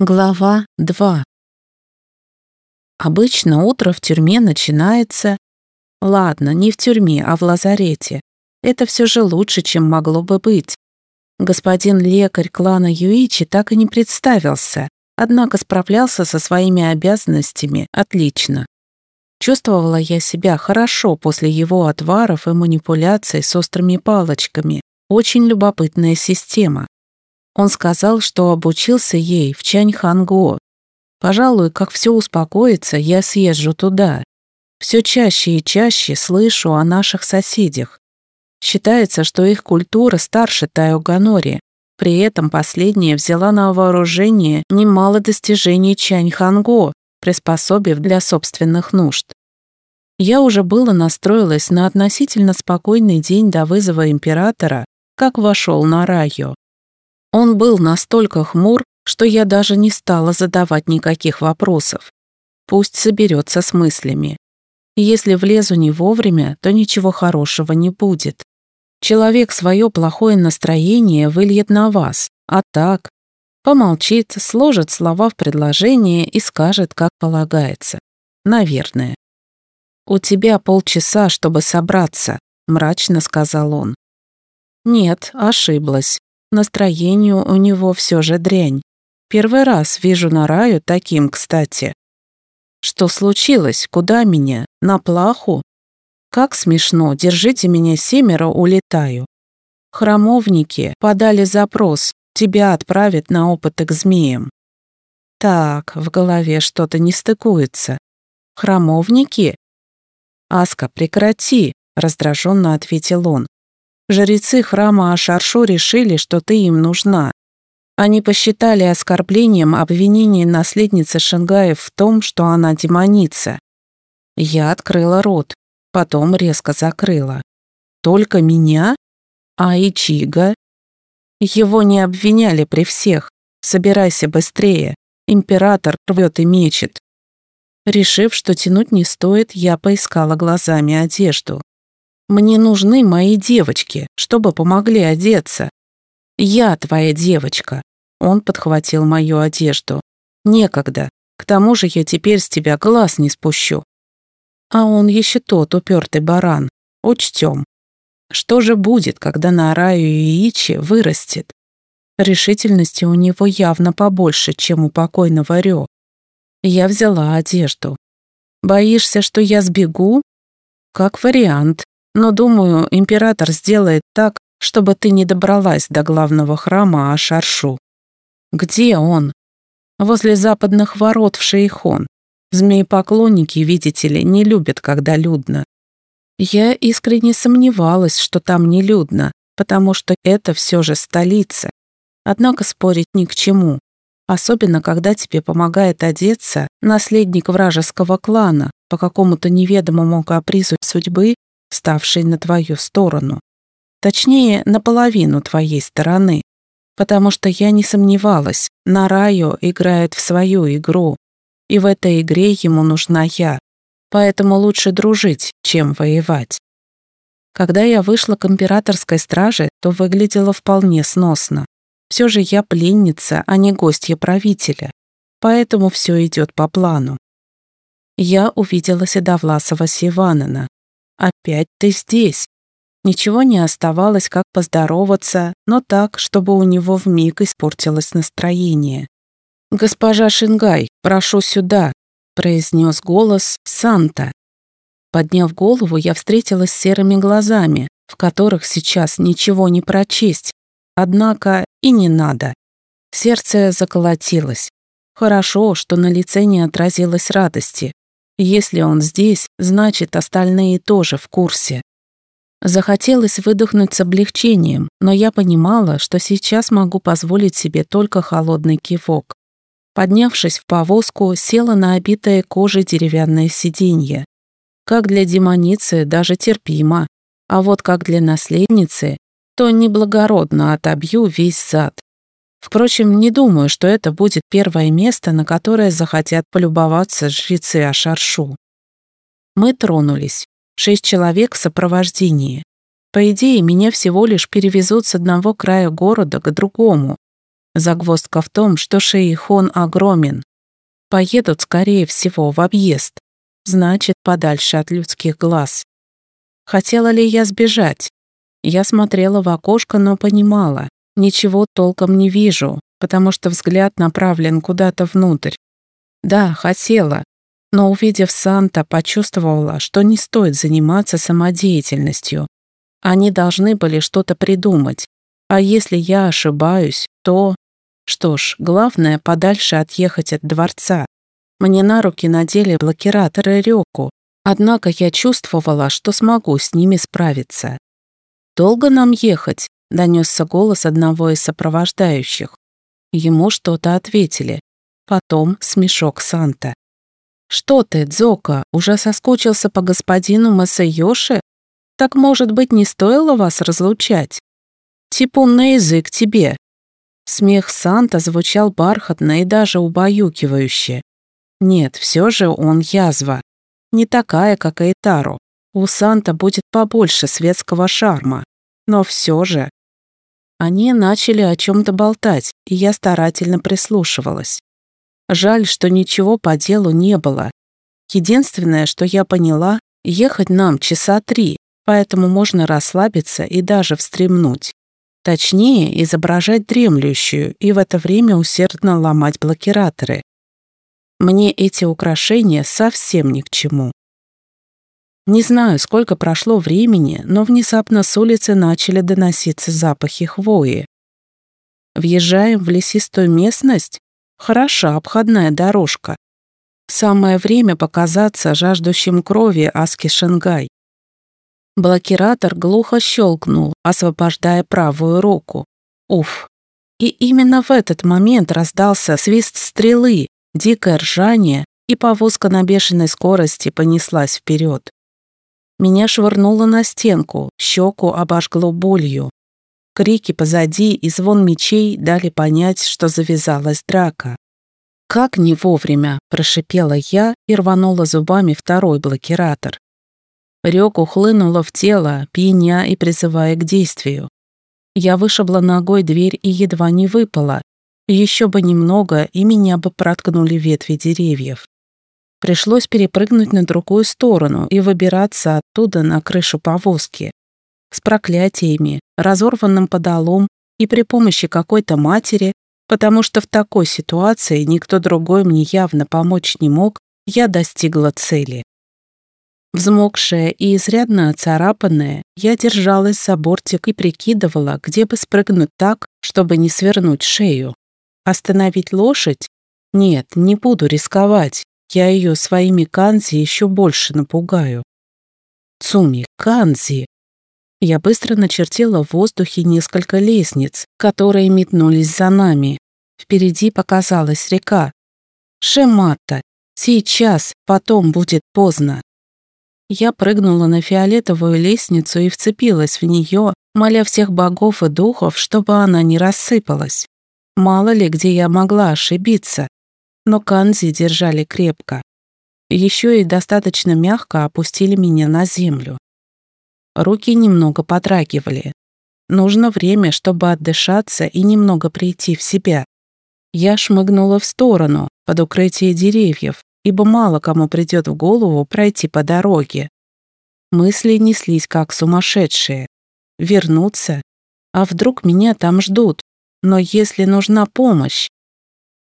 Глава 2 Обычно утро в тюрьме начинается... Ладно, не в тюрьме, а в лазарете. Это все же лучше, чем могло бы быть. Господин лекарь клана Юичи так и не представился, однако справлялся со своими обязанностями отлично. Чувствовала я себя хорошо после его отваров и манипуляций с острыми палочками. Очень любопытная система. Он сказал, что обучился ей в Чаньханго. Пожалуй, как все успокоится, я съезжу туда. Все чаще и чаще слышу о наших соседях. Считается, что их культура старше Тайоганори. При этом последняя взяла на вооружение немало достижений Чаньханго, приспособив для собственных нужд. Я уже было настроилась на относительно спокойный день до вызова императора, как вошел на Райо. Он был настолько хмур, что я даже не стала задавать никаких вопросов. Пусть соберется с мыслями. Если влезу не вовремя, то ничего хорошего не будет. Человек свое плохое настроение выльет на вас, а так помолчит, сложит слова в предложение и скажет, как полагается. Наверное. «У тебя полчаса, чтобы собраться», — мрачно сказал он. «Нет, ошиблась. Настроение у него все же дрянь. Первый раз вижу Нараю таким, кстати. Что случилось? Куда меня? На плаху? Как смешно, держите меня семеро, улетаю. Храмовники подали запрос, тебя отправят на опыты к змеям. Так, в голове что-то не стыкуется. Храмовники? Аска, прекрати, раздраженно ответил он. Жрецы храма Ашаршу решили, что ты им нужна. Они посчитали оскорблением обвинение наследницы Шенгаев в том, что она демоница. Я открыла рот, потом резко закрыла. Только меня? А Ичига? Его не обвиняли при всех. Собирайся быстрее. Император рвет и мечет. Решив, что тянуть не стоит, я поискала глазами одежду. Мне нужны мои девочки, чтобы помогли одеться. Я твоя девочка. Он подхватил мою одежду. Некогда. К тому же я теперь с тебя глаз не спущу. А он еще тот упертый баран. Учтем. Что же будет, когда на Араю и Ичи вырастет? Решительности у него явно побольше, чем у покойного Рё. Я взяла одежду. Боишься, что я сбегу? Как вариант но, думаю, император сделает так, чтобы ты не добралась до главного храма Ашаршу. Где он? Возле западных ворот в Шейхон. Змеи-поклонники, видите ли, не любят, когда людно. Я искренне сомневалась, что там не людно, потому что это все же столица. Однако спорить ни к чему. Особенно, когда тебе помогает одеться наследник вражеского клана по какому-то неведомому капризу судьбы ставший на твою сторону. Точнее, наполовину твоей стороны. Потому что я не сомневалась, Нарайо играет в свою игру, и в этой игре ему нужна я. Поэтому лучше дружить, чем воевать. Когда я вышла к императорской страже, то выглядела вполне сносно. Все же я пленница, а не гостья правителя. Поэтому все идет по плану. Я увидела Седовласова Сиванана, «Опять ты здесь!» Ничего не оставалось, как поздороваться, но так, чтобы у него вмиг испортилось настроение. «Госпожа Шингай, прошу сюда», — произнес голос Санта. Подняв голову, я встретилась с серыми глазами, в которых сейчас ничего не прочесть. Однако и не надо. Сердце заколотилось. Хорошо, что на лице не отразилось радости. Если он здесь, значит, остальные тоже в курсе. Захотелось выдохнуть с облегчением, но я понимала, что сейчас могу позволить себе только холодный кивок. Поднявшись в повозку, села на обитое кожей деревянное сиденье. Как для демоницы даже терпимо, а вот как для наследницы, то неблагородно отобью весь зад. Впрочем, не думаю, что это будет первое место, на которое захотят полюбоваться жрецы Ашаршу. Мы тронулись. Шесть человек в сопровождении. По идее, меня всего лишь перевезут с одного края города к другому. Загвоздка в том, что Шейхон огромен. Поедут, скорее всего, в объезд. Значит, подальше от людских глаз. Хотела ли я сбежать? Я смотрела в окошко, но понимала, ничего толком не вижу, потому что взгляд направлен куда-то внутрь. Да, хотела, но увидев Санта, почувствовала, что не стоит заниматься самодеятельностью. Они должны были что-то придумать. А если я ошибаюсь, то... Что ж, главное подальше отъехать от дворца. Мне на руки надели блокираторы Рёку, однако я чувствовала, что смогу с ними справиться. «Долго нам ехать?» — донесся голос одного из сопровождающих. Ему что-то ответили. Потом смешок Санта. «Что ты, Дзока, уже соскучился по господину Масайоши? Так, может быть, не стоило вас разлучать? Типун на язык тебе, Смех Санта звучал бархатно и даже убаюкивающе. Нет, все же он язва. Не такая, как Эйтару. У Санта будет побольше светского шарма. Но все же... Они начали о чем-то болтать, и я старательно прислушивалась. Жаль, что ничего по делу не было. Единственное, что я поняла, ехать нам часа три, поэтому можно расслабиться и даже встремнуть. Точнее, изображать дремлющую и в это время усердно ломать блокираторы. Мне эти украшения совсем ни к чему. Не знаю, сколько прошло времени, но внезапно с улицы начали доноситься запахи хвои. Въезжаем в лесистую местность? Хороша обходная дорожка. Самое время показаться жаждущим крови Аски Шенгай. Блокиратор глухо щелкнул, освобождая правую руку. Уф. И именно в этот момент раздался свист стрелы, дикое ржание, и повозка на бешеной скорости понеслась вперед. Меня швырнуло на стенку, щеку обожгло болью. Крики позади и звон мечей дали понять, что завязалась драка. «Как не вовремя!» – прошипела я и рванула зубами второй блокиратор. Рёк ухлынула в тело, пьяня и призывая к действию. Я вышибла ногой дверь и едва не выпала. Еще бы немного, и меня бы проткнули ветви деревьев. Пришлось перепрыгнуть на другую сторону и выбираться оттуда на крышу повозки. С проклятиями, разорванным подолом и при помощи какой-то матери, потому что в такой ситуации никто другой мне явно помочь не мог, я достигла цели. Взмокшая и изрядно оцарапанная, я держалась за бортик и прикидывала, где бы спрыгнуть так, чтобы не свернуть шею. Остановить лошадь? Нет, не буду рисковать. Я ее своими канзи еще больше напугаю. Цуми, канзи. Я быстро начертила в воздухе несколько лестниц, которые метнулись за нами. Впереди показалась река. Шемата. Сейчас, потом будет поздно. Я прыгнула на фиолетовую лестницу и вцепилась в нее, моля всех богов и духов, чтобы она не рассыпалась. Мало ли, где я могла ошибиться. Но канзи держали крепко. Еще и достаточно мягко опустили меня на землю. Руки немного подрагивали. Нужно время, чтобы отдышаться и немного прийти в себя. Я шмыгнула в сторону, под укрытие деревьев, ибо мало кому придет в голову пройти по дороге. Мысли неслись как сумасшедшие. Вернуться? А вдруг меня там ждут? Но если нужна помощь?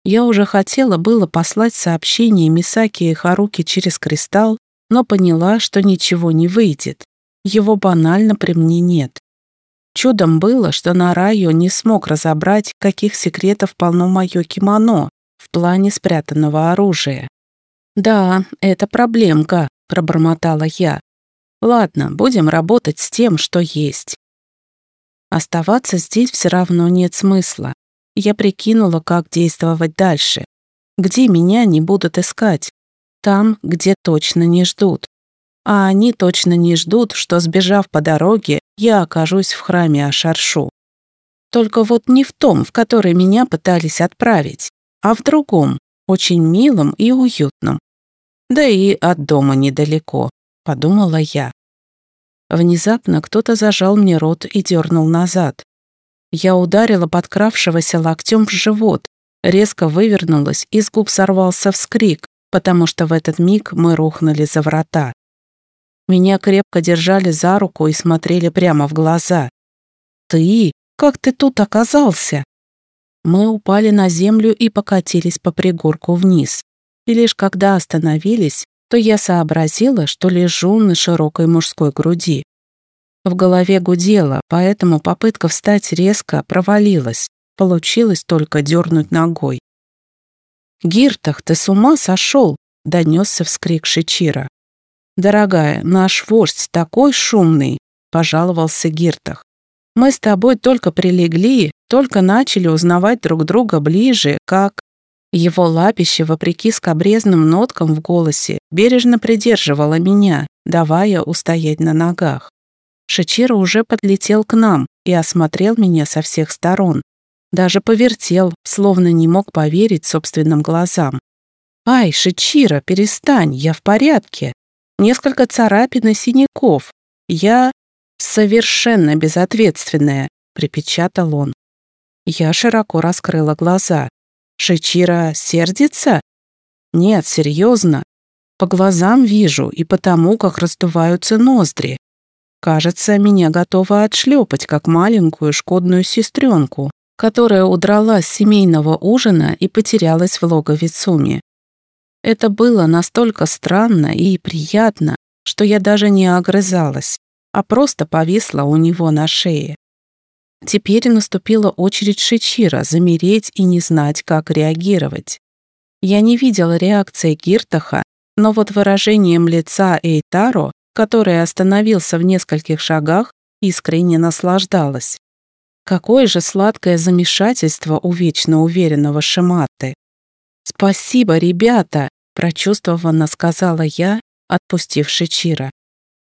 Я уже хотела было послать сообщение Мисаки и Харуки через кристалл, но поняла, что ничего не выйдет. Его банально при мне нет. Чудом было, что Нарайо не смог разобрать, каких секретов полно мое кимоно в плане спрятанного оружия. «Да, это проблемка», — пробормотала я. «Ладно, будем работать с тем, что есть». Оставаться здесь все равно нет смысла. Я прикинула, как действовать дальше. Где меня не будут искать? Там, где точно не ждут. А они точно не ждут, что, сбежав по дороге, я окажусь в храме Ашаршу. Только вот не в том, в который меня пытались отправить, а в другом, очень милым и уютным. Да и от дома недалеко, подумала я. Внезапно кто-то зажал мне рот и дернул назад. Я ударила подкравшегося локтем в живот, резко вывернулась, и с губ сорвался вскрик, потому что в этот миг мы рухнули за врата. Меня крепко держали за руку и смотрели прямо в глаза. «Ты? Как ты тут оказался?» Мы упали на землю и покатились по пригорку вниз. И лишь когда остановились, то я сообразила, что лежу на широкой мужской груди. В голове гудело, поэтому попытка встать резко провалилась. Получилось только дернуть ногой. «Гиртах, ты с ума сошел?» — донесся вскрик Шичира. «Дорогая, наш вождь такой шумный!» — пожаловался Гиртах. «Мы с тобой только прилегли, только начали узнавать друг друга ближе, как...» Его лапище, вопреки скобрезным ноткам в голосе, бережно придерживало меня, давая устоять на ногах. Шичиро уже подлетел к нам и осмотрел меня со всех сторон. Даже повертел, словно не мог поверить собственным глазам. «Ай, Шичиро, перестань, я в порядке. Несколько царапин и синяков. Я совершенно безответственная», — припечатал он. Я широко раскрыла глаза. Шичира сердится? Нет, серьезно. По глазам вижу и потому, как раздуваются ноздри. Кажется, меня готова отшлепать, как маленькую шкодную сестренку, которая удрала с семейного ужина и потерялась в логове Цуми. Это было настолько странно и приятно, что я даже не огрызалась, а просто повисла у него на шее. Теперь наступила очередь Шичира замереть и не знать, как реагировать. Я не видела реакции Гиртаха, но вот выражением лица Эйтаро, который остановился в нескольких шагах, искренне наслаждалась. Какое же сладкое замешательство у вечно уверенного Шиматы. «Спасибо, ребята!» – прочувствованно сказала я, отпустив Шичира.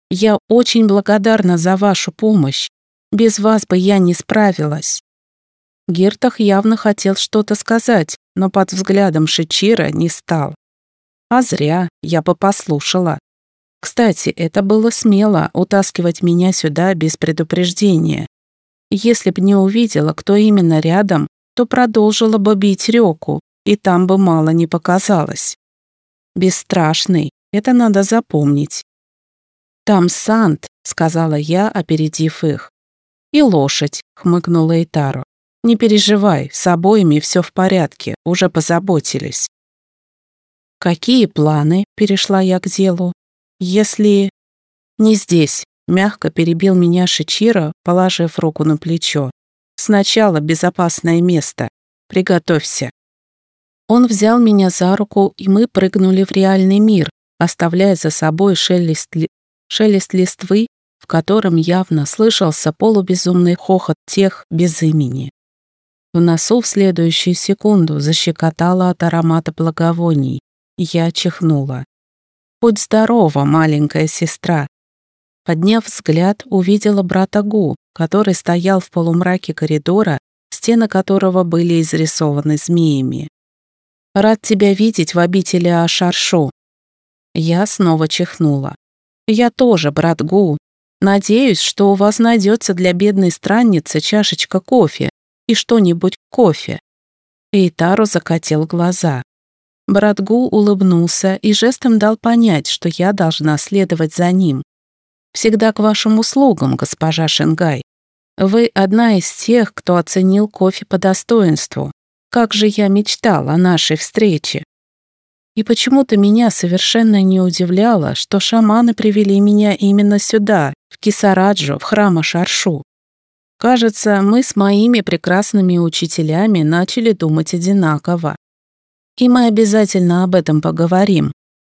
«Я очень благодарна за вашу помощь. Без вас бы я не справилась». Гертах явно хотел что-то сказать, но под взглядом Шичира не стал. А зря, я бы послушала. Кстати, это было смело утаскивать меня сюда без предупреждения. Если б не увидела, кто именно рядом, то продолжила бы бить реку, и там бы мало не показалось. Бесстрашный, это надо запомнить. «Там Сант», — сказала я, опередив их. «И лошадь», — хмыкнула Итаро. «Не переживай, с обоими все в порядке, уже позаботились». «Какие планы?» — перешла я к делу. «Если...» «Не здесь», — мягко перебил меня Шичиро, положив руку на плечо. «Сначала безопасное место. Приготовься». Он взял меня за руку, и мы прыгнули в реальный мир, оставляя за собой шелест, ли... шелест листвы в котором явно слышался полубезумный хохот тех без имени. В носу в следующую секунду защекотало от аромата благовоний, я чихнула. «Будь здорова, маленькая сестра!» Подняв взгляд, увидела брата Гу, который стоял в полумраке коридора, стены которого были изрисованы змеями. «Рад тебя видеть в обители Ашаршу». Я снова чихнула. «Я тоже, брат Гу, Надеюсь, что у вас найдется для бедной странницы чашечка кофе и что-нибудь кофе». Эйтаро закатил глаза. Братгу улыбнулся и жестом дал понять, что я должна следовать за ним. «Всегда к вашим услугам, госпожа Шенгай. Вы одна из тех, кто оценил кофе по достоинству. Как же я мечтал о нашей встрече!» И почему-то меня совершенно не удивляло, что шаманы привели меня именно сюда, в Кисараджу, в храм Ашаршу. Кажется, мы с моими прекрасными учителями начали думать одинаково. И мы обязательно об этом поговорим,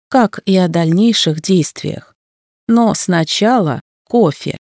как и о дальнейших действиях. Но сначала кофе.